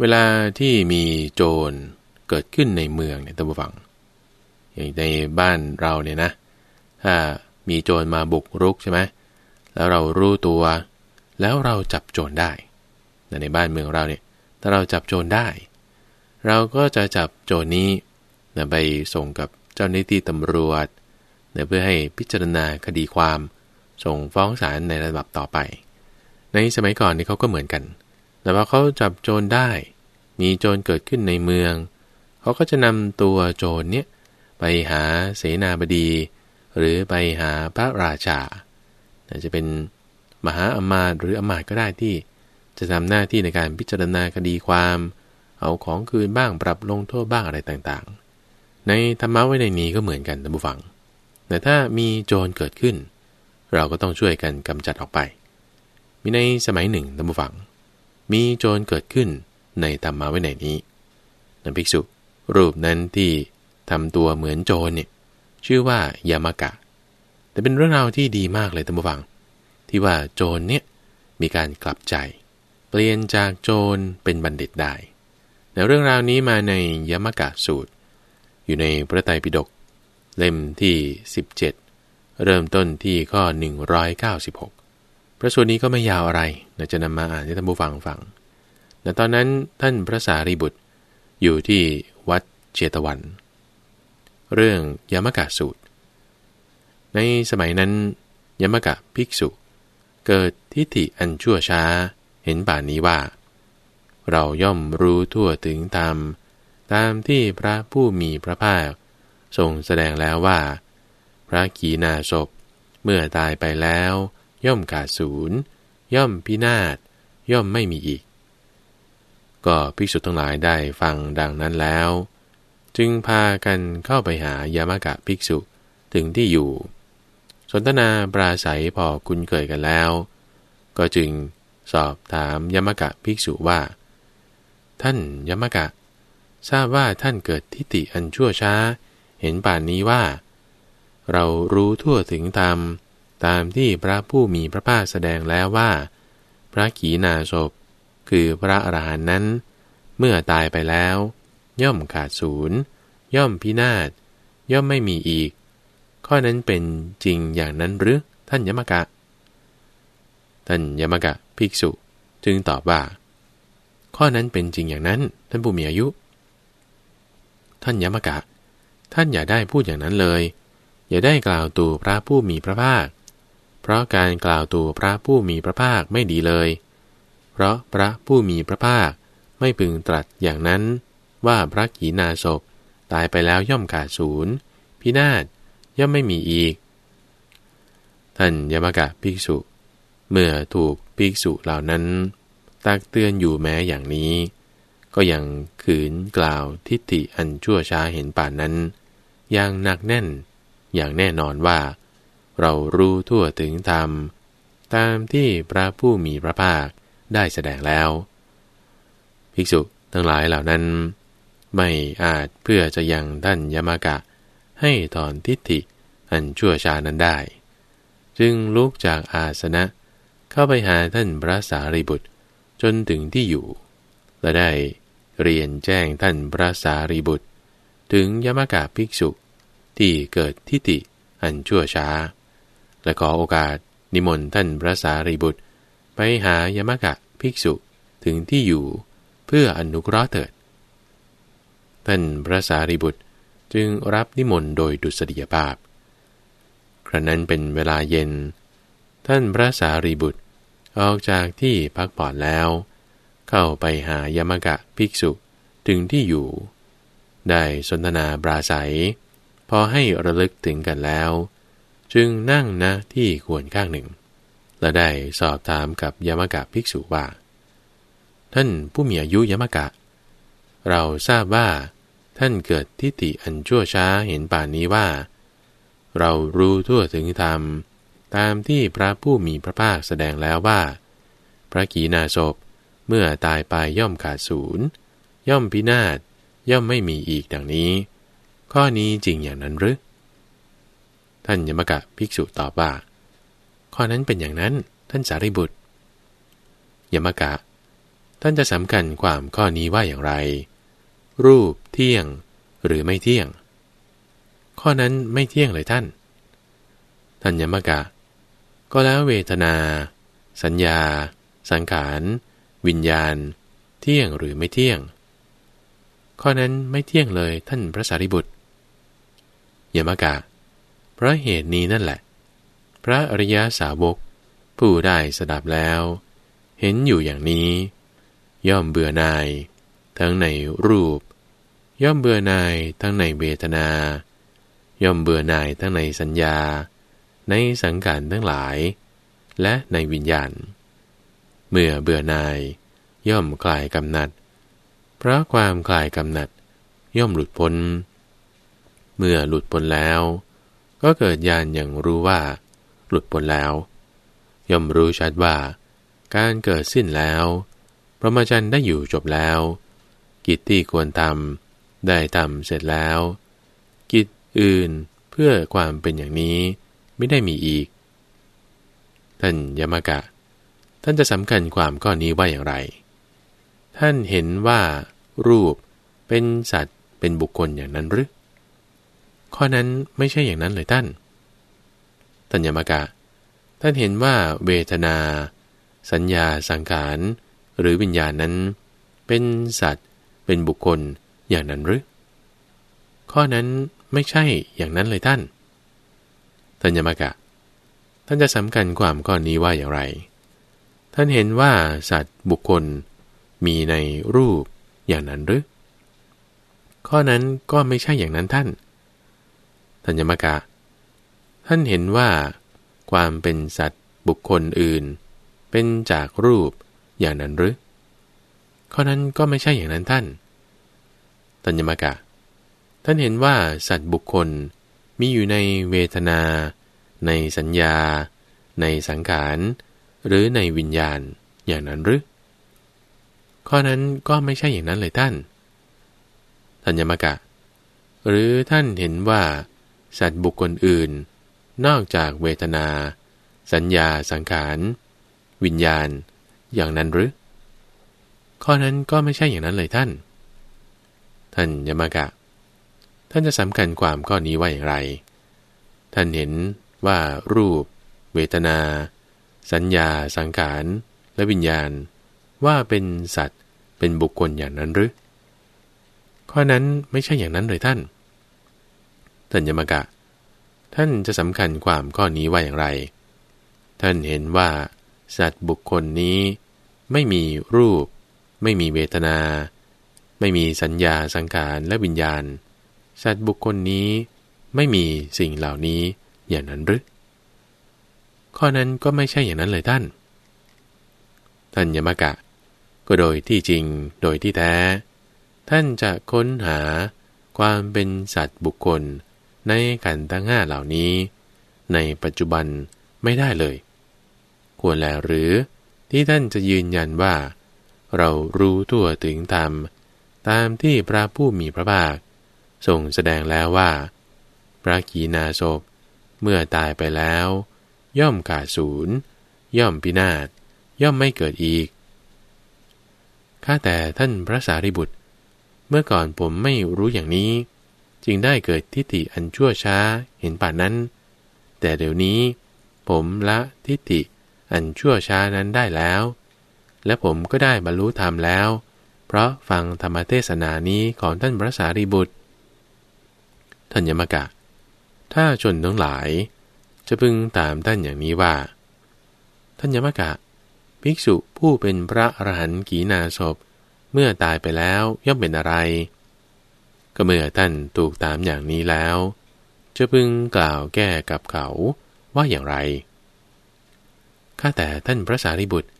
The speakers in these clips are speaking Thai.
เวลาที่มีโจรเกิดขึ้นในเมืองเนี่ยท่านผู้ฟัง อย่างในบ้านเราเนี่ยนะ ถ้ามีโจรมาบุกรุกใช่ไหมแล้วเรารู้ตัว แล้วเราจับโจรได้ ในบ้านเมืองเราเนี่ย ถ้าเราจับโจรได้ เราก็จะจับโจรนี้ไปส่งกับเจ้าหน้าที่ตำรวจเพื่อให้พิจารณาคดีความ ส่งฟ้องศาลในระดับต่อไป ในสมัยก่อนนี่เขาก็เหมือนกัน แต่ว่าเขาจับโจรได้ มีโจรเกิดขึ้นในเมือง เขาก็จะนำตัวโจรเนี่ยไปหาเสนาบดี หรือไปหาพระราชาจะเป็นมหาอมาตย์หรืออมาตย์ก็ได้ที่ จะทำหน้าที่ในการพิจารณาคดีความ เอาของคืนบ้างปรับลงโทษบ้างอะไรต่างๆ ในธรรมะไว้ในนี้ก็เหมือนกันท่านผู้ฟัง แต่ถ้ามีโจรเกิดขึ้น เราก็ต้องช่วยกันกำจัดออกไป มีในสมัยหนึ่งท่านผู้ฟัง มีโจรเกิดขึ้นในธรรมะไว้ในนี้นันภิกษุ รูปนั้นที่ทำตัวเหมือนโจรเนี่ยชื่อว่ายามากะ แต่เป็นเรื่องราวที่ดีมากเลยท่านผู้ฟัง ที่ว่าโจรเนี่ยมีการกลับใจ เปลี่ยนจากโจรเป็นบัณฑิตได้ในเรื่องราวนี้มาในยามากะสูตร อยู่ในพระไตรปิฎกเล่มที่ 17 เริ่มต้นที่ข้อ 196 พระสูตรนี้ก็ไม่ยาวอะไรเราจะนำมาอ่านให้ท่านผู้ฟังฟังแต่ตอนนั้นท่านพระสารีบุตรอยู่ที่วัดเชตวัน เรื่องยมกะสูตร ในสมัยนั้น ยมกะภิกษุ เกิดทิฏฐิอันชั่วช้าเห็นป่านนี้ว่า เราย่อมรู้ทั่วถึงธรรมตามที่พระผู้มีพระภาคทรงแสดงแล้วว่า พระขีณาศพเมื่อตายไปแล้ว ย่อมขาดศูนย์ย่อมพินาศย่อมไม่มีอีก ก็ภิกษุทั้งหลายได้ฟังดังนั้นแล้ว จึงพากันเข้าไปหายามกะภิกษุถึงที่อยู่ สนทนาปราศัยพอคุ้นเคยกันแล้ว ก็จึงสอบถามยามกะภิกษุว่า ท่านยามกะ ทราบว่าท่านเกิดทิฏฐิอันชั่วช้า เห็นป่านนี้ว่า เรารู้ทั่วถึงธรรม ตามที่พระผู้มีพระภาคแสดงแล้วว่า พระขีณาศพคือพระอรหันต์นั้น เมื่อตายไปแล้ว ย่อมขาดศูนย์ย่อมพินาศย่อมไม่มีอีก ข้อนั้นเป็นจริงอย่างนั้นหรือท่านยมกะ ท่านยมกะภิกษุจึงตอบว่า ข้อนั้นเป็นจริงอย่างนั้น ท่านผู้มีอายุ ท่านยมกะ ท่านอย่าได้พูดอย่างนั้นเลย อย่าได้กล่าวตูพระผู้มีพระภาค เพราะการกล่าวตูพระผู้มีพระภาคไม่ดีเลย เพราะพระผู้มีพระภาคไม่พึงตรัสอย่างนั้นว่าพระขีณาศพตายไปแล้วย่อมขาดศูนย์พินาศย่อมไม่มีอีก ท่านยมกะภิกษุ เมื่อถูกภิกษุเหล่านั้น ตักเตือนอยู่แม้อย่างนี้ ก็ยังขืนกล่าวทิฏฐิอันชั่วช้าเห็นป่านนั้น อย่างหนักแน่น อย่างแน่นอนว่า เรารู้ทั่วถึงธรรม ตามที่พระผู้มีพระภาคได้แสดงแล้ว ภิกษุทั้งหลายเหล่านั้น ไม่อาจเพื่อจะยังท่านยมากะ ให้ถอนทิฏฐิอันชั่วชานั้นได้ จึงลุกจากอาสนะเข้าไปหาท่านพระสารีบุตรจนถึงที่อยู่ และได้เรียนแจ้งท่านพระสารีบุตร ถึงยมากะภิกษุที่เกิดทิฏฐิอันชั่วช้า และขอโอกาสนิมนต์ท่านพระสารีบุตร ไปหายมกะภิกษุถึงที่อยู่เพื่ออนุเคราะห์เถิด ท่านพระสารีบุตรจึงรับนิมนต์โดยดุษฎียภาพ ครั้นั้นเป็นเวลาเย็น ท่านพระสารีบุตรออกจากที่พักผ่อนแล้ว เข้าไปหายมกะภิกษุถึงที่อยู่ ได้สนทนาปราศัย พอให้ระลึกถึงกันแล้ว จึงนั่งนะที่ควรข้างหนึ่ง และได้สอบถามกับยมกะภิกษุว่า ท่านผู้มีอายุยมกะ เราทราบว่า ท่านเกิดทิฏฐิอันชั่วช้าเห็นป่านนี้ว่า เรารู้ทั่วถึงธรรม ตามที่พระผู้มีพระภาคแสดงแล้วว่า พระกีนาศพเมื่อตายไปย่อมขาดศูนย์ย่อมพินาศย่อมไม่มีอีกดังนี้ ข้อนี้จริงอย่างนั้นหรือ ท่านยมกะภิกษุตอบว่า ข้อนั้นเป็นอย่างนั้น ท่านสารีบุตร ยมกะ ท่านจะสำคัญความข้อนี้ว่าอย่างไร รูปเที่ยงหรือไม่เที่ยง ข้อนั้นไม่เที่ยงเลยท่าน ท่านยมกะ ก็แล้วเวทนา สัญญา สังขาร วิญญาณ เที่ยงหรือไม่เที่ยง ข้อนั้นไม่เที่ยงเลยท่านพระสารีบุตรยมกะเราะเหตุนี้นั่นแหละ พระอริยาสาวก ผู้ได้สดับแล้ว เห็นอยู่อย่างนี้ ย่อมเบื่อนาย ทั้งในรูป ย่อมเบื่อนายทั้งในเวทนา ย่อมเบื่อนายทั้งในสัญญา ในสังขารทั้งหลาย และในวิญญาณ เมื่อเบื่อนาย ย่อมคลายกำหนัด เพราะความคลายกำหนัด ย่อมหลุดพ้น เมื่อหลุดพ้นแล้ว ก็เกิดญาณอย่างรู้ว่า หลุดพ้นแล้ว ย่อมรู้ชัดว่า การเกิดสิ้นแล้วพระมาจันได้อยู่จบแล้ว กิจที่ควรทำได้ทำเสร็จแล้ว กิจอื่นเพื่อความเป็นอย่างนี้ไม่ได้มีอีก ท่านยมกะ ท่านจะสำคัญความข้อนี้ว่าอย่างไร ท่านเห็นว่ารูปเป็นสัตว์เป็นบุคคลอย่างนั้นหรือ ข้อนั้นไม่ใช่อย่างนั้นเลยท่านท่านยมกะ ท่านเห็นว่าเวทนา สัญญาสังขาร หรือวิญญาณนั้น เป็นสัตว์ เป็นบุคคลอย่างนั้นหรือ ข้อนั้นไม่ใช่อย่างนั้นเลยท่านท่านยมกะ ท่านจะสำคัญความข้อนี้ว่าอย่างไร ท่านเห็นว่าสัตว์บุคคลมีในรูปอย่างนั้นหรือ ข้อนั้นก็ไม่ใช่อย่างนั้นท่าน ท่านยมกะ ท่านเห็นว่า ความเป็นสัตว์บุคคลอื่น เป็นจากรูปอย่างนั้นหรือข้อนั้นก็ไม่ใช่อย่างนั้นท่าน ตัญญมกะ ท่านเห็นว่าสัตว์บุคคลมีอยู่ในเวทนา ในสัญญา ในสังขาร หรือในวิญญาณอย่างนั้นหรือ ข้อนั้นก็ไม่ใช่อย่างนั้นเลยท่านทัญญมกะ หรือท่านเห็นว่า สัตว์บุคคลอื่น นอกจากเวทนา สัญญาสังขาร วิญญาณ อย่างนั้นหรือ ข้อนั้นก็ไม่ใช่อย่างนั้นเลยท่าน ท่านยมกะ ท่านจะสำคัญความข้อนี้ว่าอย่างไร ท่านเห็นว่ารูป เวทนา สัญญา สังขาร และวิญญาณ ว่าเป็นสัตว์เป็นบุคคลอย่างนั้นหรือข้อนั้นไม่ใช่อย่างนั้นเลยท่าน ท่านยมกะ ท่านจะสำคัญความข้อนี้ว่าอย่างไร ท่านเห็นว่า สัตว์บุคคลนี้ ไม่มีรูป ไม่มีเวทนา ไม่มีสัญญาสังขารและวิญญาณ สัตว์บุคคลนี้ไม่มีสิ่งเหล่านี้อย่างนั้นหรือข้อนั้นก็ไม่ใช่อย่างนั้นเลยท่าน ท่านยมกะ ก็โดยที่จริงโดยที่แท้ ท่านจะค้นหาความเป็นสัตว์บุคคล ในขันธ์ทั้งห้าเหล่านี้ ในปัจจุบันไม่ได้เลย ควรแล้วหรือที่ท่านจะยืนยันว่า เรารู้ทั่วถึงธรรมตามที่พระผู้มีพระภาคทรงแสดงแล้วว่า พระกีนาศพเมื่อตายไปแล้ว ย่อมขาดศูนย์ย่อมพินาศย่อมไม่เกิดอีก ข้าแต่ท่านพระสารีบุตร เมื่อก่อนผมไม่รู้อย่างนี้ จึงได้เกิดทิฏฐิอันชั่วช้าเห็นป่านนั้น แต่เดี๋ยวนี้ ผมละทิฏฐิอันชั่วช้านั้นได้แล้ว และผมก็ได้บรรลุธรรมแล้ว เพราะฟังธรรมเทศนานี้ของท่านพระสารีบุตรท่านยมกะ ถ้าชนทั้งหลาย จะพึงตามท่านอย่างนี้ว่า ท่านยมกะ ภิกษุผู้เป็นพระอรหันต์กีนาศพเมื่อตายไปแล้วย่อมเป็นอะไร ก็เมื่อท่านถูกตามอย่างนี้แล้ว จะพึงกล่าวแก้กับเขาว่าอย่างไร ข้าแต่ท่านพระสารีบุตร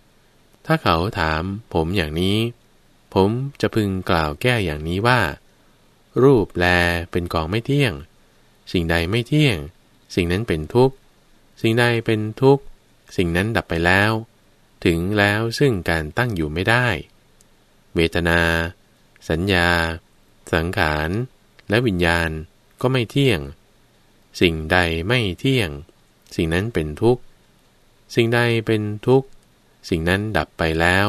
ถ้าเขาถามผมอย่างนี้ ผมจะพึงกล่าวแก้อย่างนี้ว่า รูปแลเป็นกองไม่เที่ยง สิ่งใดไม่เที่ยง สิ่งนั้นเป็นทุกข์ สิ่งใดเป็นทุกข์ สิ่งนั้นดับไปแล้ว ถึงแล้วซึ่งการตั้งอยู่ไม่ได้ เวทนา สัญญา สังขารและวิญญาณก็ไม่เที่ยง สิ่งใดไม่เที่ยง สิ่งนั้นเป็นทุกข์ สิ่งใดเป็นทุกข์ สิ่งนั้นดับไปแล้ว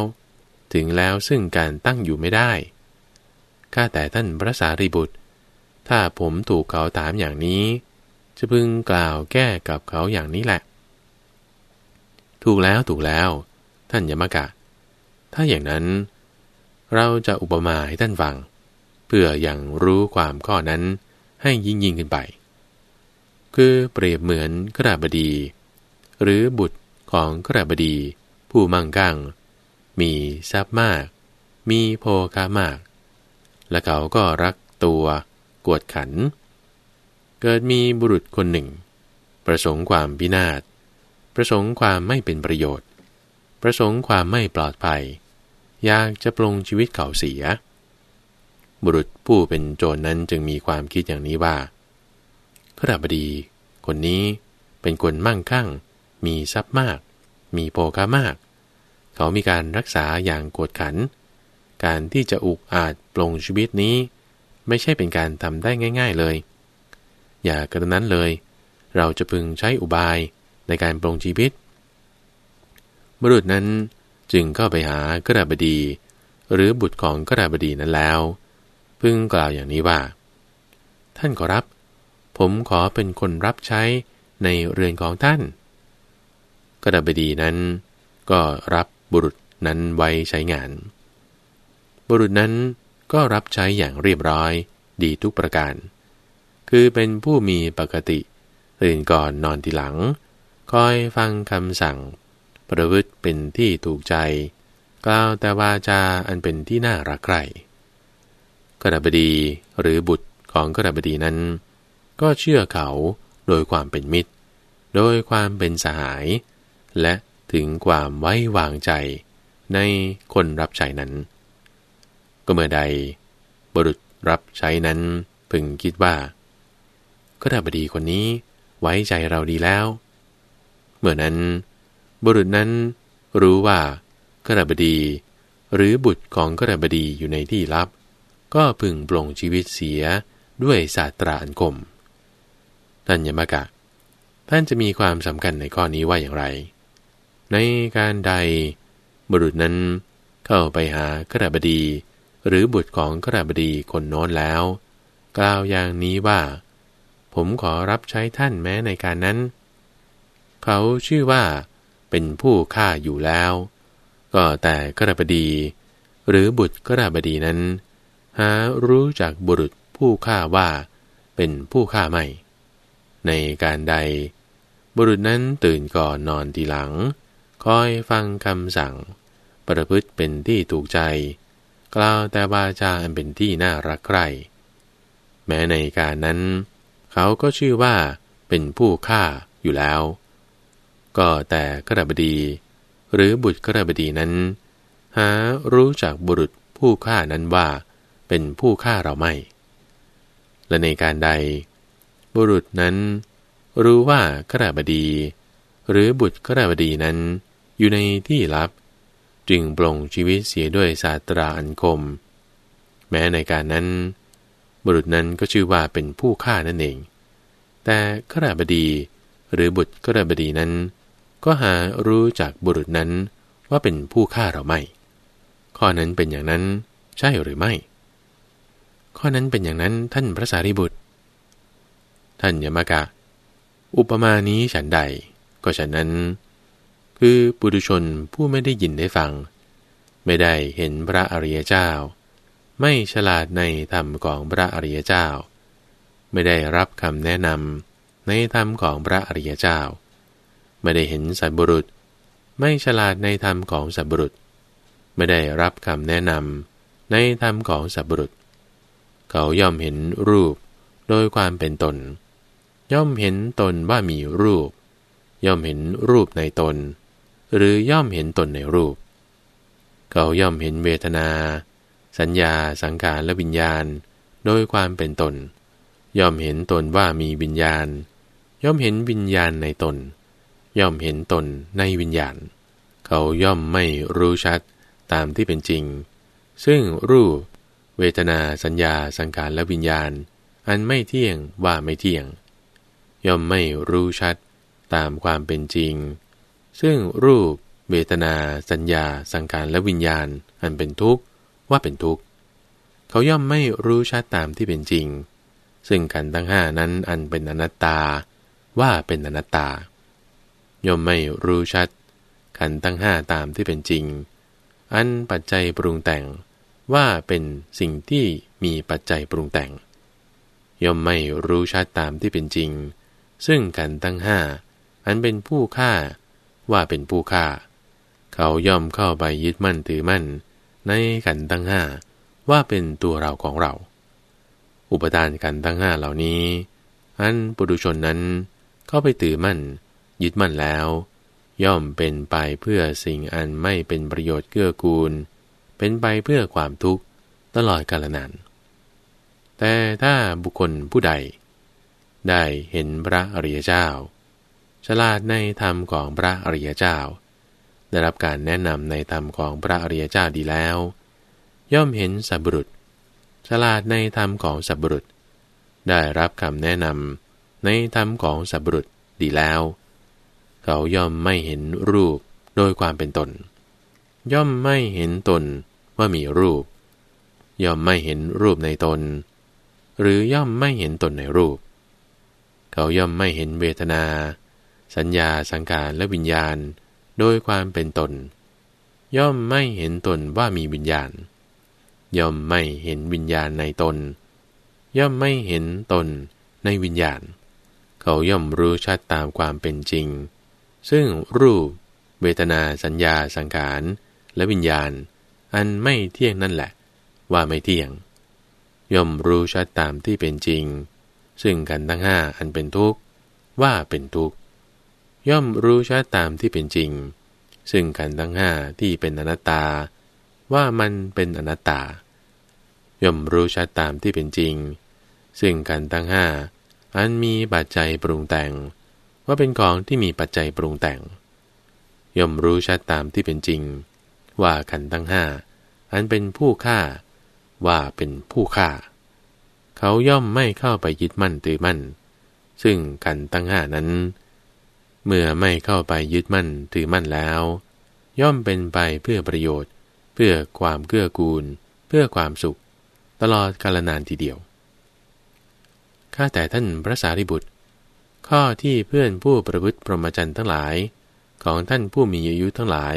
ถึงแล้วซึ่งการตั้งอยู่ไม่ได้ ข้าแต่ท่านพระสารีบุตร ถ้าผมถูกเขาถามอย่างนี้ จะพึงกล่าวแก้กับเขาอย่างนี้แหละ ถูกแล้วถูกแล้ว ท่านยมกะ ถ้าอย่างนั้น เราจะอุปมาให้ท่านฟัง พื่ออยังรู้ความข้อนั้นให้ยิ่งยิ่งขึ้นไป คือเปรียบเหมือนกระบดี หรือบุตรของกระบดี ผู้มั่งคั่ง มีทรัพย์มาก มีโภคามาก และเขาก็รักตัวกวดขัน เกิดมีบุรุษคนหนึ่ง ประสงค์ความพินาศ ประสงค์ความไม่เป็นประโยชน์ ประสงค์ความไม่ปลอดภัย อยากจะปลงชีวิตเขาเสีย บุรุษผู้เป็นโจรนนั้นจึงมีความคิดอย่างนี้ว่าขราบดี คนนี้เป็นคนมั่งคั่ง มีทรัพย์มาก มีโภคามาก เขามีการรักษาอย่างกวดขัน การที่จะอุกอาจปลงชีวิตนี้ ไม่ใช่เป็นการทำได้ง่าย ๆเลย อย่ากระนั้นเลย เราจะพึงใช้อุบายในการปลงชีวิตบุรุษนั้นจึงเข้าไปหากระบดี หรือบุตรของกระบดีนั้นแล้ว พึงกล่าวอย่างนี้ว่า ท่านขอรับ ผมขอเป็นคนรับใช้ในเรือนของท่านกระดบดีนั้น ก็รับบุรุษนั้นไว้ใช้งาน บุรุษนั้นก็รับใช้อย่างเรียบร้อยดีทุกประการ คือเป็นผู้มีปกติตื่นก่อนนอนทีหลัง คอยฟังคำสั่ง ประพฤติเป็นที่ถูกใจ กล่าวแต่วาจาอันเป็นที่น่ารักใคร่ กระบดีหรือบุตรของกระบดีนั้น ก็เชื่อเขาโดยความเป็นมิตร โดยความเป็นสหาย และถึงความไว้วางใจในคนรับใช้นั้น ก็เมื่อใด บุรุษรับใช้นั้นพึงคิดว่าก็ดาบดีคนนี้ไว้ใจเราดีแล้ว เมื่อนั้น บุรุษนั้นรู้ว่ากระบดี หรือบุตรของกระบดีอยู่ในที่ลับ ก็พึงปลงชีวิตเสียด้วยศาสตราอันคมท่านยมกะ ท่านจะมีความสำคัญในข้อนี้ว่าอย่างไร ในการใดบุรุษนั้นเข้าไปหากระบดี หรือบุตรของกระบดีคนโน้นแล้ว กล่าวอย่างนี้ว่า ผมขอรับใช้ท่านแม้ในการนั้น เขาชื่อว่าเป็นผู้ฆ่าอยู่แล้ว ก็แต่กระบดี หรือบุตรกระบดีนั้น หารู้จากบุรุษผู้ฆ่าว่าเป็นผู้ฆ่าไม่ ในการใด บุรุษนั้นตื่นก่อนนอนทีหลัง คอยฟังคำสั่ง ประพฤติเป็นที่ถูกใจ กล่าวแต่วาจาอันเป็นที่น่ารักใคร่แม้ในการนั้น เขาก็ชื่อว่าเป็นผู้ฆ่าอยู่แล้ว ก็แต่กระบดี หรือบุตรกระบดีนั้น หารู้จากบุรุษผู้ฆ่านั้นว่า เป็นผู้ฆ่าเราไม่ และในการใด บุรุษนั้น รู้ว่ากระบดี หรือบุตรกระบดีนั้น อยู่ในที่ลับ จึงปลงชีวิตเสียด้วยศาสตราอันคม แม้ในการนั้น บุรุษนั้นก็ชื่อว่าเป็นผู้ฆ่านั่นเอง แต่ขราบดีหรือบุตรขราบดีนั้น ก็หารู้จากบุรุษนั้นว่าเป็นผู้ฆ่าเราไม่ ข้อนั้นเป็นอย่างนั้นใช่หรือไม่ ข้อนั้นเป็นอย่างนั้นท่านพระสารีบุตร ท่านยมกะ อุปมานี้ฉันใด ก็ฉันนั้น คือปุถุชนผู้ไม่ได้ยินได้ฟัง ไม่ได้เห็นพระอริยเจ้า ไม่ฉลาดในธรรมของพระอริยเจ้า ไม่ได้รับคำแนะนำในธรรมของพระอริยเจ้า ไม่ได้เห็นสัตบุรุษ ไม่ฉลาดในธรรมของสัตบุรุษ ไม่ได้รับคำแนะนำในธรรมของสัตบุรุษ เขาย่อมเห็นรูป โดยความเป็นตน ย่อมเห็นตนว่ามีรูป ย่อมเห็นรูปในตน หรือย่อมเห็นตนในรูป เขาย่อมเห็นเวทนา สัญญาสังขารและวิญญาณ โดยความเป็นตน ย่อมเห็นตนว่ามีวิญญาณ ย่อมเห็นวิญญาณในตน ย่อมเห็นตนในวิญญาณ เขาย่อมไม่รู้ชัดตามที่เป็นจริง ซึ่งรูป เวทนาสัญญาสังขารและวิญญาณ อันไม่เที่ยงว่าไม่เที่ยง ย่อมไม่รู้ชัดตามความเป็นจริง ซึ่งรูป เวทนา สัญญา สังการและวิญญาณ อันเป็นทุกข์ว่าเป็นทุกข์เขาย่อมไม่รู้ชัดตามที่เป็นจริง ซึ่งขันทั้งห้านั้นอันเป็นอนัตตา ว่าเป็นอนัตตา ย่อมไม่รู้ชัดขันทั้งห้าตามที่เป็นจริง อันปัจจัยปรุงแต่ง ว่าเป็นสิ่งที่มีปัจจัยปรุงแต่ง ย่อมไม่รู้ชัดตามที่เป็นจริง ซึ่งกันตั้งห้าอันเป็นผู้ฆ่าว่าเป็นผู้ฆ่า เขาย่อมเข้าไปยึดมั่นถือมั่น ในกันตั้งห้าว่าเป็นตัวเราของเรา อุปทานกันตั้งห้าเหล่านี้ อันปุถุชนนั้นเข้าไปถือมั่น ยึดมั่นแล้ว ย่อมเป็นไปเพื่อสิ่งอันไม่เป็นประโยชน์เกื้อกูล เป็นไปเพื่อความทุกข์ตลอดกาลนาน แต่ถ้าบุคคลผู้ใด ได้เห็นพระอริยเจ้า ฉลาดในธรรมของพระอริยเจ้า ได้รับการแนะนำในธรรมของพระอริยเจ้าดีแล้ว ย่อมเห็นสัพบุรุษ ฉลาดในธรรมของสัพบุรุษ ได้รับคำแนะนำในธรรมของสัพบุรุษดีแล้ว เขาย่อมไม่เห็นรูปโดยความเป็นตน ย่อมไม่เห็นตน ว่ามีรูป ย่อมไม่เห็นรูปในตน หรือย่อมไม่เห็นตนในรูป เขาย่อมไม่เห็นเวทนา สัญญาสังการและวิญญาณ โดยความเป็นตน ย่อมไม่เห็นตนว่ามีวิญญาณ ย่อมไม่เห็นวิญญาณในตน ย่อมไม่เห็นตนในวิญญาณ เขาย่อมรู้ชัดตามความเป็นจริง ซึ่งรูป เวทนาสัญญาสังขารและวิญญาณ อันไม่เที่ยงนั่นแหละ ว่าไม่เที่ยง ย่อมรู้ชัดตามที่เป็นจริง ซึ่งกันทั้งห้าอันเป็นทุกข์ว่าเป็นทุกข์ย่อมรู้ชัดตามที่เป็นจริง ซึ่งกันทั้งห้าที่เป็นอนัตตา ว่ามันเป็นอนัตตา ย่อมรู้ชัดตามที่เป็นจริง ซึ่งกันทั้งห้าอันมีปัจจัยปรุงแต่ง ว่าเป็นของที่มีปัจจัยปรุงแต่ง ย่อมรู้ชัดตามที่เป็นจริง ว่าขันทั้งห้าอันเป็นผู้ฆ่า ว่าเป็นผู้ฆ่า เขาย่อมไม่เข้าไปยึดมั่นถือมั่น ซึ่งกันตั้งห้านั้น เมื่อไม่เข้าไปยึดมั่นถือมั่นแล้ว ย่อมเป็นไปเพื่อประโยชน์ เพื่อความเกื้อกูล เพื่อความสุข ตลอดกาลนานทีเดียวข้าแต่ท่านพระสารีบุตร ข้อที่เพื่อนผู้ประพฤติพรหมจรรย์ทั้งหลาย ของท่านผู้มีอายุทั้งหลาย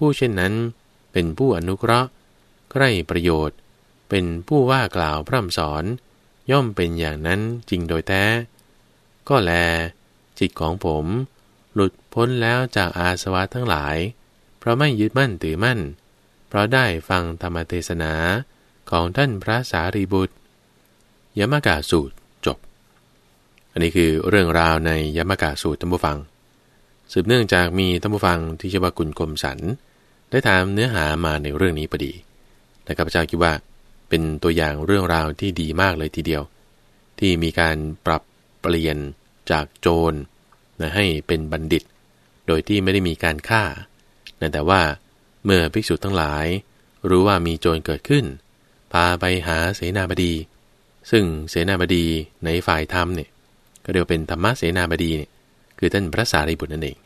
ผู้เช่นนั้น เป็นผู้อนุเคราะห์ใกล้ประโยชน์ เป็นผู้ว่ากล่าวพร่ำสอน ย่อมเป็นอย่างนั้นจริงโดยแท้ ก็แล จิตของผม หลุดพ้นแล้วจากอาสวะทั้งหลาย เพราะไม่ยึดมั่นถือมั่น เพราะได้ฟังธรรมเทศนาของท่านพระสารีบุตร ยมกาสูตรจบ อันนี้คือเรื่องราวในยมกาสูตรท่านผู้ฟัง สืบเนื่องจากมีท่านผู้ฟังที่ชื่อว่ากุลกรมสัน ได้ถามเนื้อหามาในเรื่องนี้พอดีแต่ข้าพเจ้าคิดว่า เป็นตัวอย่างเรื่องราวที่ดีมากเลยทีเดียว ที่มีการปรับเปลี่ยนจากโจรนะให้เป็นบัณฑิต โดยที่ไม่ได้มีการฆ่านะแต่ว่าเมื่อภิกษุทั้งหลาย รู้ว่ามีโจรเกิดขึ้น พาไปหาเสนาบดี ซึ่งเสนาบดีในฝ่ายธรรมเนี่ยก็เรียกเป็นธรรมะเสนาบดีเนี่ยคือท่านพระสารีบุตรนั่นเอง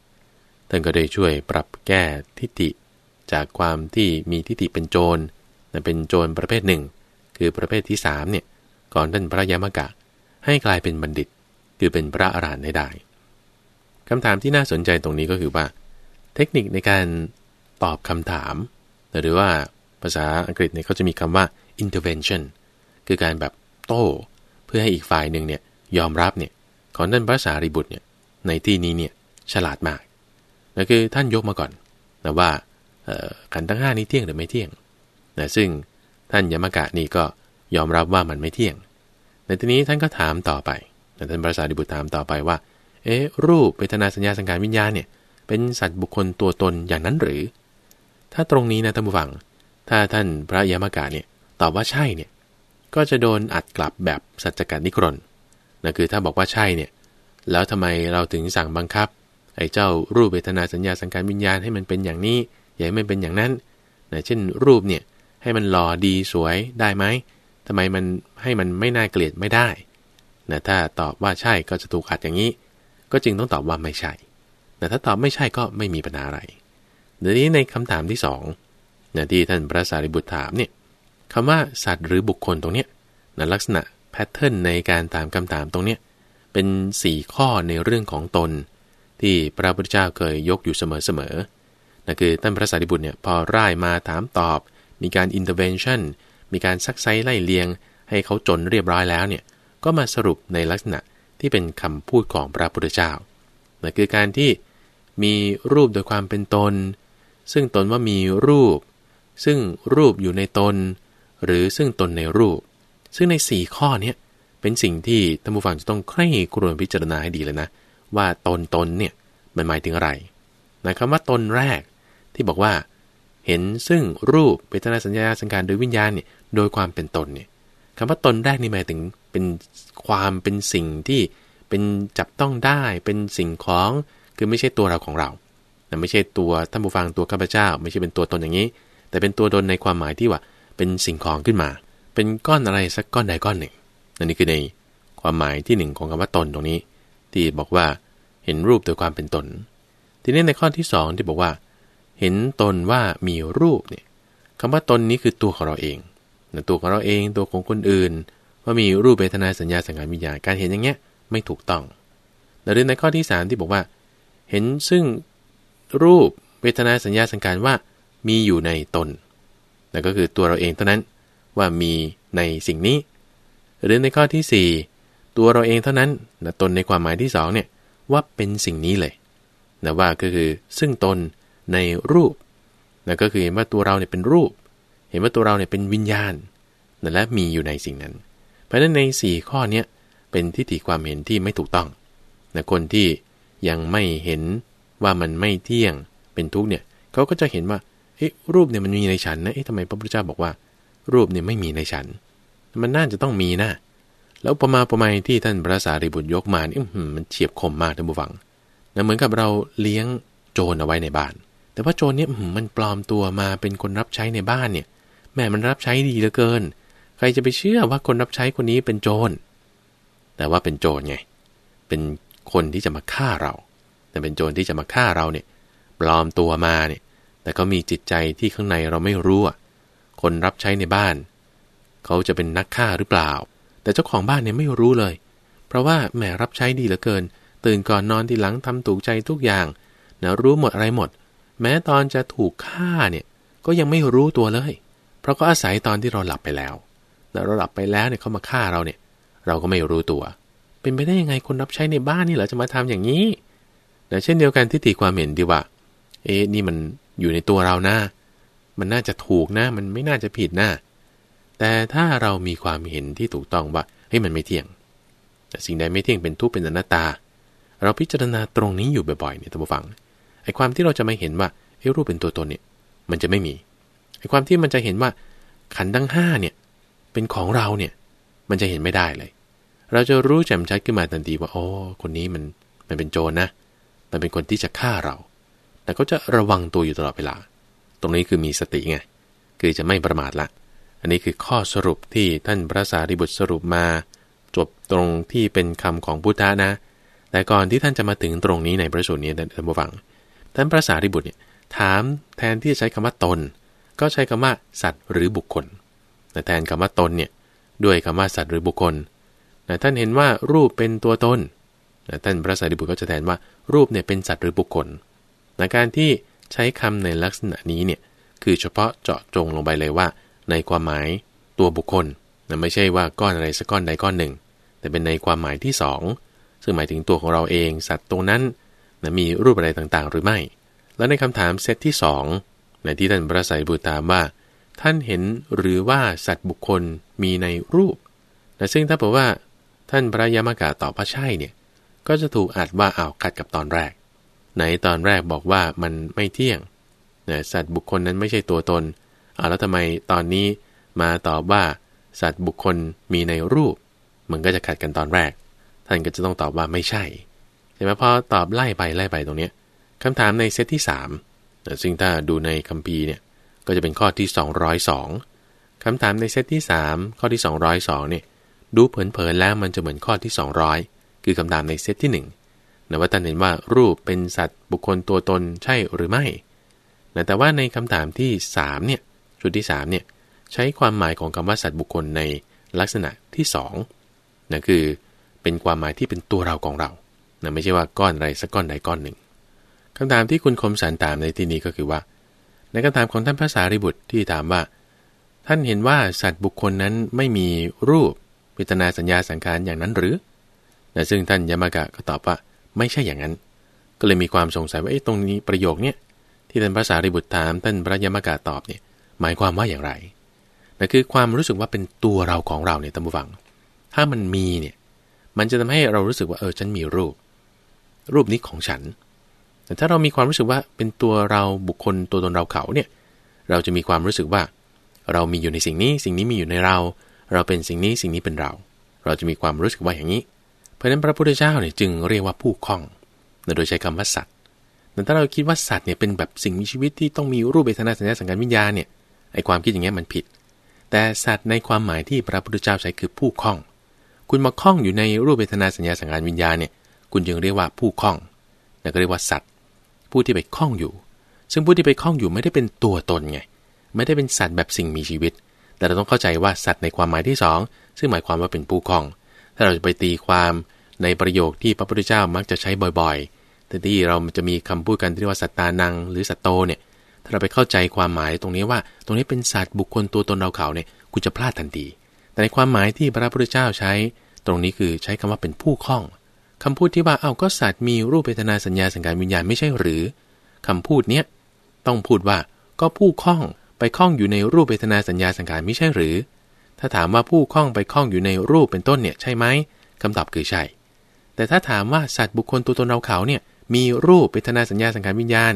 ท่านก็ได้ช่วยปรับแก้ทิฏฐิ จากความที่มีทิฏฐิเป็นโจรเป็นโจรประเภทหนึ่ง คือประเภทที่สามเนี่ยก่อนท่านพระยมกะ ให้กลายเป็นบัณฑิต คือเป็นพระอรหันต์ได้คำถามที่น่าสนใจตรงนี้ก็คือว่า เทคนิคในการตอบคำถาม หรือว่าภาษาอังกฤษเนี่ยเขาจะมีคำว่า intervention คือการแบบโต้เพื่อให้อีกฝ่ายหนึ่งเนี่ยยอมรับเนี่ยของท่านพระสารีบุตรเนี่ยในที่นี้เนี่ยฉลาดมากนั่นคือท่านยกมาก่อนนะว่า ขันทั้งห้านี้เที่ยงหรือไม่เที่ยงนะซึ่งท่านยมกะนี่ก็ยอมรับว่ามันไม่เที่ยง ในทีนี้ท่านก็ถามต่อไปท่านพระสารีบุตรถามต่อไปว่า เอ๊รูปเวทนาสัญญาสังการวิญญาณเนี่ยเป็นสัตว์บุคคลตัวตนอย่างนั้นหรือ ถ้าตรงนี้นะท่านผู้ฟัง ถ้าท่านพระยมกะเนี่ยตอบว่าใช่เนี่ยก็จะโดนอัดกลับแบบสัจจการนิกรนนะคือถ้าบอกว่าใช่เนี่ยแล้วทำไมเราถึงสั่งบังคับไอ้เจ้ารูปเวทนาสัญญาสังการวิญญาณให้มันเป็นอย่างนี้ อย่าให้มันเป็นอย่างนั้นนะเช่นรูปเนี่ยให้มันหล่อดีสวยได้ไหมทำไมมันให้มันไม่น่าเกลียดไม่ได้นะถ้าตอบว่าใช่ก็จะถูกอัดอย่างนี้ ก็จึงต้องตอบว่าไม่ใช่แต่ถ้าตอบไม่ใช่ก็ไม่มีปัญหาอะไรทีนี้ในคำถามที่สองนะที่ท่านพระสารีบุตรถามเนี่ยคำว่าสัตว์หรือบุคคลตรงเนี้ยนะลักษณะแพทเทิร์นในการตามคำถามตรงเนี้ยเป็น 4 ข้อในเรื่องของตน ที่พระพุทธเจ้าเคยยกอยู่เสมอๆ นั่นคือท่านพระสารีบุตรเนี่ยพอร่ายมาถามตอบ มีการ intervention มีการซักไซไล่เลียง ให้เขาจนเรียบร้อยแล้วเนี่ยก็มาสรุปในลักษณะที่เป็นคำพูดของพระพุทธเจ้านั่นคือการที่มีรูปโดยความเป็นตน ซึ่งตนว่ามีรูป ซึ่งรูปอยู่ในตน หรือซึ่งตนในรูป ซึ่งใน 4 ข้อนี้เป็นสิ่งที่ท่านผู้ฟังจะต้องใคร่ครวญพิจารณาให้ดีเลยนะ ว่าตนตนเนี่ยมันหมายถึงอะไรนะคำว่าตนแรก ที่บอกว่า เห็นซึ่งรูปเวทนาสัญญาสังการโดยวิญญาณเนี่ยโดยความเป็นตนเนี่ยคำว่าตนแรกนี่หมายถึงเป็นความเป็นสิ่งที่เป็นจับต้องได้เป็นสิ่งของคือไม่ใช่ตัวเราของเราแต่ไม่ใช่ตัวท่านผู้ฟังตัวข้าพเจ้า ไม่ใช่เป็นตัวตนอย่างนี้ แต่เป็นตัวตนในความหมายที่ว่า เป็นสิ่งของขึ้นมา เป็นก้อนอะไรสักก้อนใดก้อนหนึ่งนั่นนี่คือในความหมายที่หนึ่งของคำว่าตนตรงนี้ ที่บอกว่าเห็นรูปโดยความเป็นตน ทีนี้ในข้อที่สองที่บอกว่า เห็นตนว่ามีรูปเนี่ยคำว่าตนนี้คือตัวของเราเองตัวของเราเองตัวของคนอื่น ว่ามีรูปเวทนาสัญญาสังขารวิญญาณการเห็นอย่างเงี้ยไม่ถูกต้องหรือในข้อที่ 3 ที่บอกว่า เห็นซึ่งรูปเวทนาสัญญาสังการว่ามีอยู่ในตนนั่นก็คือตัวเราเองเท่านั้นว่ามีในสิ่งนี้ หรือในข้อที่ 4 ตัวเราเองเท่านั้นนะตนในความหมายที่2เนี่ยว่าเป็นสิ่งนี้เลยนะว่าก็คือซึ่งตน ในรูปนั่นก็คือเห็นว่าตัวเราเนี่ยเป็นรูป เห็นว่าตัวเราเนี่ยเป็นวิญญาณนั่นและมีอยู่ในสิ่งนั้น เพราะฉะนั้นใน 4 ข้อเนี้เป็นทิฏฐิความเห็นที่ไม่ถูกต้องนะคนที่ยังไม่เห็นว่ามันไม่เที่ยงเป็นทุกเนี่ยเขาก็จะเห็นว่าเอ๊ะรูปเนี่ยมันมีในฉันนะเอ๊ะทำไมพระพุทธเจ้าบอกว่า รูปเนี่ยไม่มีในฉัน มันน่าจะต้องมีนะ แล้วประมาประมาที่ท่านพระสารีบุตรยกมานี่มันเฉียบคมมากท่านผู้ฟังนะเหมือนกับเราเลี้ยงโจรเอาไว้ในบ้าน แต่ว่าโจรเนี่ยมันปลอมตัวมาเป็นคนรับใช้ในบ้านเนี่ยแม่มันรับใช้ดีเหลือเกิน ใครจะไปเชื่อว่าคนรับใช้คนนี้เป็นโจร แต่ว่าเป็นโจรไง เป็นคนที่จะมาฆ่าเรา แต่เป็นโจรที่จะมาฆ่าเราเนี่ย ปลอมตัวมาเนี่ย แต่ก็มีจิตใจที่ข้างในเราไม่รู้อะคนรับใช้ในบ้าน เขาจะเป็นนักฆ่าหรือเปล่า แต่เจ้าของบ้านเนี่ยไม่รู้เลย เพราะว่าแหมรับใช้ดีเหลือเกิน ตื่นก่อนนอนทีหลังทำถูกใจทุกอย่างนะรู้หมดอะไรหมด แม้ตอนจะถูกฆ่าเนี่ยก็ยังไม่รู้ตัวเลย เพราะก็อาศัยตอนที่เราหลับไปแล้วแล้วเราหลับไปแล้วเนี่ยเขามาฆ่าเราเนี่ย เราก็ไม่รู้ตัว เป็นไปได้ยังไงคนรับใช้ในบ้านนี่เหรอจะมาทำอย่างนี้แต่เช่นเดียวกันที่ตีความเห็นดีว่า เอ๊นี่มันอยู่ในตัวเรานะ มันน่าจะถูกนะ มันไม่น่าจะผิดนะแต่ถ้าเรามีความเห็นที่ถูกต้องว่าเฮ้ยมันไม่เที่ยง แต่สิ่งใดไม่เที่ยงเป็นทุกข์เป็นอนัตตา เราพิจารณาตรงนี้อยู่บ่อยๆเนี่ยท่านผู้ฟัง ไอ้ความที่เราจะไม่เห็นว่าเอ้รูปเป็นตัวตนเนี่ย มันจะไม่มีไอ้ความที่มันจะเห็นว่า ขันทั้งห้าเนี่ย เป็นของเราเนี่ย มันจะเห็นไม่ได้เลย เราจะรู้แจ่มชัดขึ้นมาทันทีว่าโอ้คนนี้มันมันเป็นโจรนะ มันเป็นคนที่จะฆ่าเรา แต่ก็จะระวังตัวอยู่ตลอดเวลา ตรงนี้คือมีสติไง คือจะไม่ประมาทละ อันนี้คือข้อสรุปที่ท่านพระสารีบุตรสรุปมา จบตรงที่เป็นคำของพุทธะนะ แต่ก่อนที่ท่านจะมาถึงตรงนี้ในพระสูตรนี้ท่านผู้ฟัง ท่านพระสารีบุตรเนี่ยถามแทนที่จะใช้คำว่าตน ก็ใช้คำว่าสัตว์หรือบุคคลแต่แทนคำว่าตนเนี่ยด้วยคำว่าสัตว์หรือบุคคลนะท่านเห็นว่ารูปเป็นตัวตนนะท่านพระสารีบุตรก็จะแทนว่ารูปเนี่ยเป็นสัตว์หรือบุคคลนะการที่ใช้คำในลักษณะนี้เนี่ยคือเฉพาะเจาะจงลงไปเลยว่า ในความหมายตัวบุคคลนะไม่ใช่ว่าก้อนอะไรสักก้อนใดก้อนหนึ่ง แต่เป็นในความหมายที่ 2 ซึ่งหมายถึงตัวของเราเอง สัตว์ตรงนั้น นะมีรูปอะไรต่างๆ หรือไม่ แล้วในคำถามเซตที่2ในที่ท่านพระสารีบุตรถามว่า ท่านเห็นหรือว่าสัตว์บุคคลมีในรูปแต่ซึ่งถ้าบอกว่า ท่านพระยามกาตอบว่าใช่เนี่ย ก็จะถูกอัดว่าอ้าวขัดกับตอนแรก ไหนตอนแรกบอกว่ามันไม่เที่ยงนะสัตว์บุคคลนั้นไม่ใช่ตัวตนเอาแล้วทำไมตอนนี้มาตอบว่า สัตว์บุคคลมีในรูป มันก็จะขัดกันตอนแรก ท่านก็จะต้องตอบว่าไม่ใช่ ใช่ไหมพอตอบไล่ไปไล่ไปตรงนี้คำถามในเซตที่3นะซึ่งถ้าดูในคัมภีร์เนี่ยก็จะเป็นข้อที่ 202คำถามในเซตที่ 3 ข้อที่ 202เนี่ยดูเผินๆแล้วมันจะเหมือนข้อที่ 200 คือคำถามในเซตที่1นะว่าท่านเห็นว่ารูปเป็นสัตว์บุคคลตัวตนใช่หรือไม่นะแต่ว่าในคำถามที่3เนี่ยชุดที่3เนี่ยใช้ความหมายของคำว่าสัตว์บุคคลในลักษณะที่2นะคือเป็นความหมายที่เป็นตัวเราของเรา นะไม่ใช่ว่าก้อนอะไรสักก้อนใดก้อนหนึ่งคำถามที่คุณคมสันตามในที่นี้ก็คือว่า ในคำถามของท่านพระสารีบุตรที่ถามว่า ท่านเห็นว่าสัตว์บุคคลนั้นไม่มีรูปเวทนาสัญญาสังขารอย่างนั้นหรือนะซึ่งท่านยมกะก็ตอบว่าไม่ใช่อย่างนั้น ก็เลยมีความสงสัยว่าไอ้ตรงนี้ประโยคเนี้ยที่ท่านพระสารีบุตรถามท่านพระยมกะตอบเนี่ยหมายความว่าอย่างไรนั่นคือความรู้สึกว่าเป็นตัวเราของเราเนี่ยตั้งฟัง ถ้ามันมีเนี่ยมันจะทำให้เรารู้สึกว่าเออฉันมีรูป รูปนี้ของฉัน แต่ถ้าเรามีความรู้สึกว่าเป็นตัวเราบุคคลตัวตนเราเขาเนี่ย เราจะมีความรู้สึกว่า เรามีอยู่ในสิ่งนี้ สิ่งนี้มีอยู่ในเรา เราเป็นสิ่งนี้สิ่งนี้เป็นเรา เราจะมีความรู้สึกว่าอย่างนี้ เพราะนั้นพระพุทธเจ้าเนี่ยจึงเรียกว่าผู้คล้อง โดยใช้คำว่าสัตว์แต่ถ้าเราคิดว่าสัตว์เนี่ยเป็นแบบสิ่งมีชีวิตที่ต้องมีรูปเวทนาสัญญาสังการวิญญาณเนี่ย ไอความคิดอย่างเงี้ยมันผิด แต่สัตว์ในความหมายที่พระพุทธเจ้าใช้คือผู้คล้อง คุณมาคล้องอยู่ในรูปเวทนาสัญญาสังขารวิญญาณเนี่ย คุณจึงเรียกว่าผู้คล้องนั่นก็เรียกว่าสัตว์ ผู้ที่ไปคล้องอยู่ ซึ่งผู้ที่ไปคล้องอยู่ไม่ได้เป็นตัวตนไง ไม่ได้เป็นสัตว์แบบสิ่งมีชีวิต แต่เราต้องเข้าใจว่าสัตว์ในความหมายที่ 2 ซึ่งหมายความว่าเป็นผู้คล้อง ถ้าเราจะไปตีความในประโยคที่พระพุทธเจ้ามักจะใช้บ่อยๆ แต่ที่เราจะมีคำพูดกันที่ว่าสัตตานัง หรือสัตโตเนี่ย ถ้าเราไปเข้าใจความหมายตรงนี้ว่า ตรงนี้เป็นสัตว์บุคคลตัวตนเราเขาเนี่ย คุณจะพลาดทันที แต่ในความหมายที่พระพุทธเจ้าใช้ ตรงนี้คือใช้คำว่าเป็นผู้คล้อง คำพูดที่ว่าเอาก็สัตว์มีรูปเวทนาสัญญาสังการวิญญาณไม่ใช่หรือคำพูดเนี้ยต้องพูดว่าก็ผู้คล้องไปคล้องอยู่ในรูปเวทนาสัญญาสังขารไม่ใช่หรือ ถ้าถามว่าผู้คล้องไปคล้องอยู่ในรูปเป็นต้นเนี่ยใช่ไหมคำตอบคือใช่ แต่ถ้าถามว่าสัตว์บุคคลตัวตนเราเขาเนี่ยมีรูปเวทนาสัญญาสังขารวิญญาณ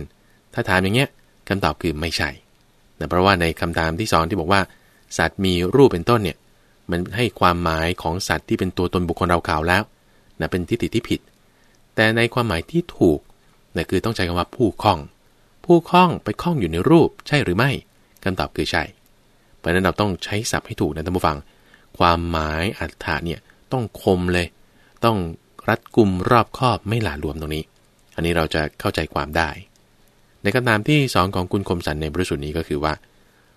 ถ้าถามอย่างเงี้ยคำตอบคือไม่ใช่แต่เพราะว่าในคำถามที่สองที่บอกว่า สัตว์มีรูปเป็นต้นเนี่ยมันให้ความหมายของสัตว์ที่เป็นตัวตนบุคคลเราเขาแล้ว นะเป็นทิฏฐิที่ผิด แต่ในความหมายที่ถูกนะคือต้องใช้คำว่าผู้คล้อง ผู้คล้องไปคล้องอยู่ในรูปใช่หรือไม่คำตอบคือใช่เพราะนั้นเราต้องใช้ศัพท์ให้ถูกนะท่านผู้ฟัง ความหมายอัตถะเนี่ยต้องคมเลย ต้องรัดกุมรอบคอบไม่หลาลวมตรงนี้ อันนี้เราจะเข้าใจความได้ ในคำถามที่สองของคุณคมสันในบริสุทธิ์นี้ก็คือว่า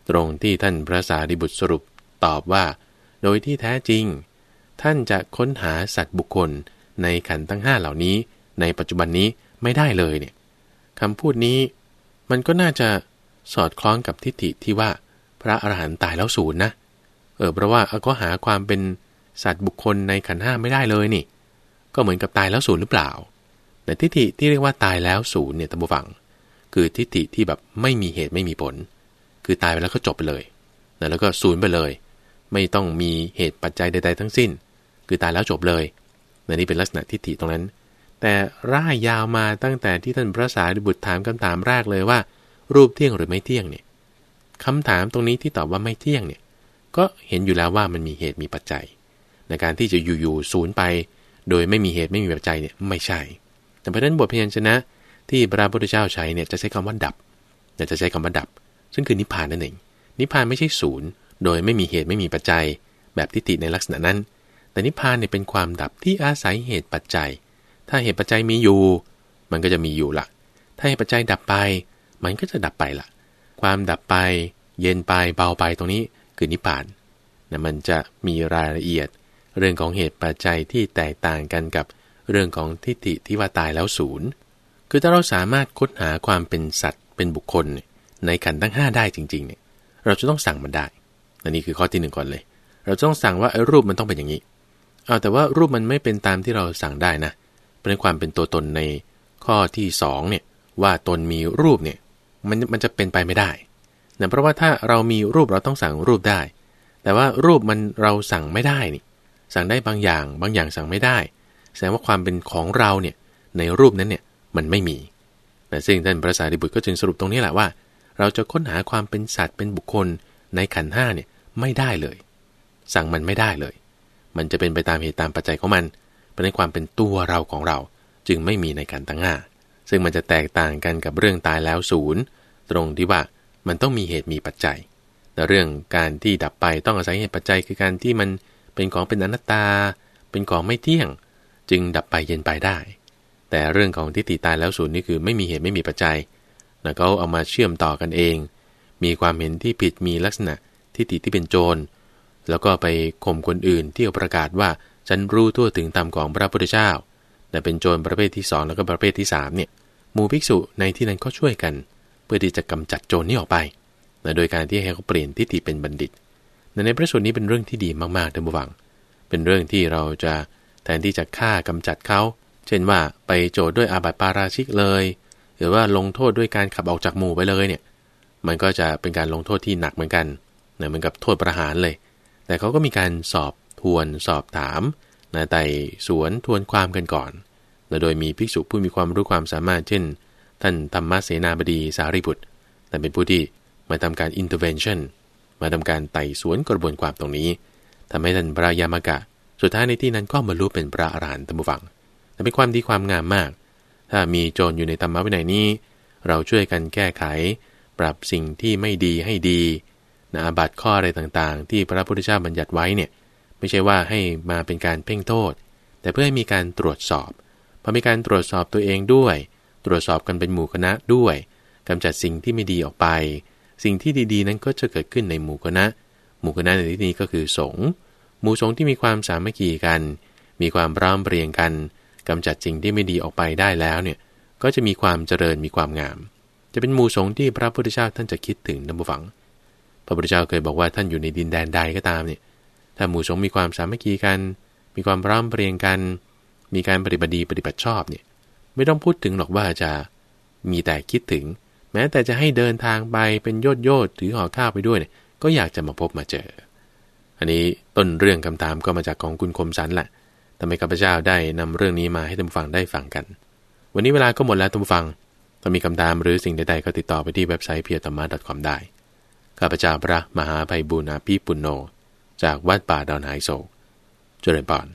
ตรงที่ท่านพระสารีบุตรสรุปตอบว่า โดยที่แท้จริง ท่านจะค้นหาสัตว์บุคคลในขันทั้ง5เหล่านี้ ในปัจจุบันนี้ไม่ได้เลยเนี่ยคำพูดนี้ มันก็น่าจะสอดคล้องกับทิฏฐิที่ว่าพระอรหันต์ตายแล้วศูนย์นะเออเพราะว่าก็หาความเป็นสัตว์บุคคลในขันห้าไม่ได้เลยนี่ ก็เหมือนกับตายแล้วศูนย์หรือเปล่า แต่ทิฏฐิที่เรียกว่าตายแล้วศูนย์เนี่ยตัมบูฟัง คือทิฏฐิที่แบบไม่มีเหตุไม่มีผล คือตายไปแล้วก็จบไปเลย แล้วก็ศูนย์ไปเลย ไม่ต้องมีเหตุปัจจัยใดๆทั้งสิ้น คือตายแล้วจบเลยนนี่เป็นลักษณะทิฏฐิตรงนั้น แต่ร่ายยาวมาตั้งแต่ที่ท่านพระสารีบุตรถามคำถามแรกเลยว่า รูปเที่ยงหรือไม่เที่ยงเนี่ยคำถามตรงนี้ที่ตอบว่าไม่เที่ยงเนี่ย ก็เห็นอยู่แล้วว่ามันมีเหตุมีปัจจัย ในการที่จะอยู่ๆศูนย์ไป โดยไม่มีเหตุไม่มีปัจจัยเนี่ยไม่ใช่ แต่เพราะนั้นบทพยัญชนะที่พระพุทธเจ้าใช้เนี่ยจะใช้คำว่าดับจะใช้คำว่าดับ ซึ่งคือนิพพานนั่นเอง นิพพานไม่ใช่ศูนย์ โดยไม่มีเหตุไม่มีปัจจัย แบบทิฏฐิในลักษณะนั้น แต่นิพพานเนี่ยเป็นความดับที่อาศัยเหตุปัจจัย ถ้าเหตุปัจจัยมีอยู่ มันก็จะมีอยู่ละถ้าเหตุปัจจัยดับไป มันก็จะดับไปละความดับไป เย็นไปเบาไปตรงนี้คือนิพพานนะมันจะมีรายละเอียด เรื่องของเหตุปัจจัยที่แตกต่างกันกับเรื่องของทิฏฐิที่ว่าตายแล้วศูนย์คือถ้าเราสามารถค้นหาความเป็นสัตว์เป็นบุคคล ในขันทั้ง 5 ได้จริงๆเนี่ยเราจะต้องสั่งมันได้อันนี้คือข้อที่หนึ่งก่อนเลย เราต้องสั่งว่าไอ้รูปมันต้องเป็นอย่างนี้ เอาแต่ว่ารูปมันไม่เป็นตามที่เราสั่งได้นะเป็นความเป็นตัวตนในข้อที่2เนี่ยว่าตนมีรูปเนี่ยมันมันจะเป็นไปไม่ได้นะเพราะว่าถ้าเรามีรูปเราต้องสั่งรูปได้ แต่ว่ารูปมันเราสั่งไม่ได้นี่ สั่งได้บางอย่าง บางอย่างสั่งไม่ได้ แสดงว่าความเป็นของเราเนี่ยในรูปนั้นเนี่ยมันไม่มีนะซึ่งท่านพระสารีบุตรก็จึงสรุปตรงนี้แหละว่า เราจะค้นหาความเป็นสัตว์เป็นบุคคลในขันห้าเนี่ยไม่ได้เลย สั่งมันไม่ได้เลย มันจะเป็นไปตามเหตุตามปัจจัยของมันเป็นในความเป็นตัวเราของเรา จึงไม่มีในการตั้งหน้า ซึ่งมันจะแตกต่างกันกับเรื่องตายแล้วศูนย์ตรงที่ว่ามันต้องมีเหตุมีปัจจัยแต่เรื่องการที่ดับไปต้องอาศัยเหตุปัจจัยคือการที่มันเป็นของเป็นอนัตตา เป็นของไม่เที่ยง จึงดับไปเย็นไปได้ แต่เรื่องของที่ติตายแล้วศูนย์นี่คือไม่มีเหตุไม่มีปัจจัยนะเขาเอามาเชื่อมต่อกันเอง มีความเห็นที่ผิดมีลักษณะที่ติที่เป็นโจร แล้วก็ไปข่มคนอื่นที่ประกาศว่าฉันรู้ทั่วถึงตามของพระพุทธเจ้า แต่เป็นโจรประเภทที่ 2 แล้วก็ประเภทที่3เนี่ยหมู่ภิกษุในที่นั้นก็ช่วยกัน เพื่อที่จะกำจัดโจรนี้ออกไปนะโดยการที่ให้เขาเปลี่ยนทิฏฐิเป็นบัณฑิต ในพระสูตรนี้เป็นเรื่องที่ดีมากๆท่านผู้ฟัง เป็นเรื่องที่เราจะแทนที่จะฆ่ากำจัดเขา เช่นว่าไปโจทย์ด้วยอาบัติปาราชิกเลย หรือว่าลงโทษด้วยการขับออกจากหมู่ไปเลยเนี่ย มันก็จะเป็นการลงโทษที่หนักเหมือนกัน เหมือนกับโทษประหารเลย แต่เขาก็มีการสอบทวนสอบถามนะไต่สวนทวนความกันก่อนและโดยมีภิกษุผู้มีความรู้ความสามารถเช่น ท่านธรรมเสนาบดีสารีบุตรแต่เป็นผู้ที่มาทำการ intervention มาทำการไต่สวนกระบวนความตรงนี้ทำให้ท่านพระยามกะ สุดท้ายในที่นั้นก็บรรลุเป็นพระอรหันต์ตัมบูฟังแต่เป็นความดีความงามมาก ถ้ามีโจรอยู่ในธรรมะวินัยนี้ เราช่วยกันแก้ไข ปรับสิ่งที่ไม่ดีให้ดี นะบัตรข้ออะไรต่างๆ ที่พระพุทธเจ้าบัญญัติไว้เนี่ยไม่ใช่ว่าให้มาเป็นการเพ่งโทษ แต่เพื่อให้มีการตรวจสอบพอมีการตรวจสอบตัวเองด้วย ตรวจสอบกันเป็นหมู่คณะด้วยกำจัดสิ่งที่ไม่ดีออกไป สิ่งที่ดีๆ นั้นก็จะเกิดขึ้นในหมู่คณะ หมู่คณะในที่นี้ก็คือสงฆ์หมู่สงฆ์ที่มีความสามัคคีกัน มีความร่ามเรียงกันกำจัดสิ่งที่ไม่ดีออกไปได้แล้วเนี่ยก็จะมีความเจริญมีความงาม จะเป็นหมู่สงฆ์ที่พระพุทธเจ้าท่านจะคิดถึงนับฝัง ระพุทธเจ้าเคยบอกว่าท่านอยู่ในดินแดนใดก็ตามเนี่ยถ้าหมู่สงฆ์มีความสามัคคีกัน มีความร่ำเรียงกัน มีการปฏิบัติดีปฏิบัติชอบเนี่ยไม่ต้องพูดถึงหรอกว่าจะมีแต่คิดถึง แม้แต่จะให้เดินทางไปเป็นโยดโยดถือห่อข้าวไปด้วยเนี่ยก็อยากจะมาพบมาเจอ อันนี้ต้นเรื่องคำถามก็มาจากของคุณคมสันแหละทำให้ข้าพเจ้าได้นำเรื่องนี้มาให้ท่านฟังได้ฟังกัน วันนี้เวลาก็หมดแล้วท่านฟัง ถ้ามีคำถามหรือสิ่งใดๆก็ติดต่อไปที่เว็บไซต์เพียรธรรมะ .com ได้ ข้าพเจ้าพระมหาภัยบุญอาภีปุณโญจากวัดป่าดอนหายโศกเจริญปอน